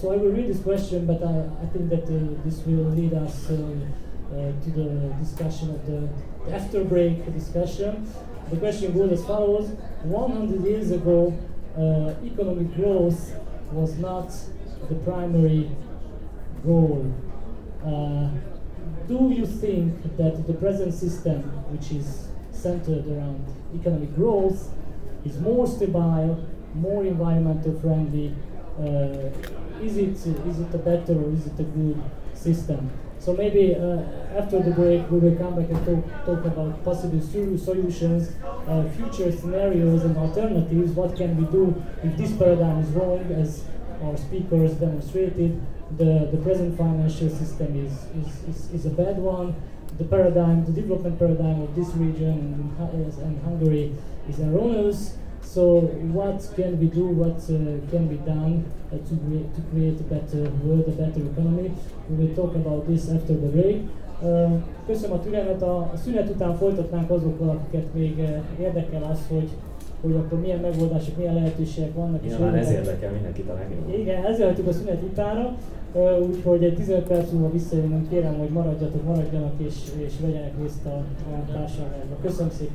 so I will read this question, but I, I think that uh, this will lead us uh, uh, to the discussion of the, the after break discussion. The question goes as follows 100 years ago, economic growth was not the primary goal. Uh, do you think that the present system, which is centered around economic growth, is more stable, more environmental friendly? Uh, is it is it a better or is it a good system? So maybe uh, after the break we will come back and talk, talk about possible solutions, uh, future scenarios and alternatives. What can we do if this paradigm is wrong, as our speakers demonstrated? The, the present financial system is, is, is, is a bad one. The paradigm, the development paradigm of this region and, and Hungary is erroneous. So what can we do, what uh, can be done uh, to, to create a better world, a better economy? We will talk about this after the break. Uh, köszönöm a türelmet, a szünet után folytatnánk azokkal, akiket még érdekel az, hogy hogy akkor milyen megoldások, milyen lehetőségek vannak. Nyilván ez érdekel mindenkit a legjobban. Igen, ezzel hagytuk a szünet utána, úgyhogy egy 15 perc múlva visszajönünk, kérem, hogy maradjatok, maradjanak és, és vegyenek részt a, a társadalomban. Köszönöm szépen!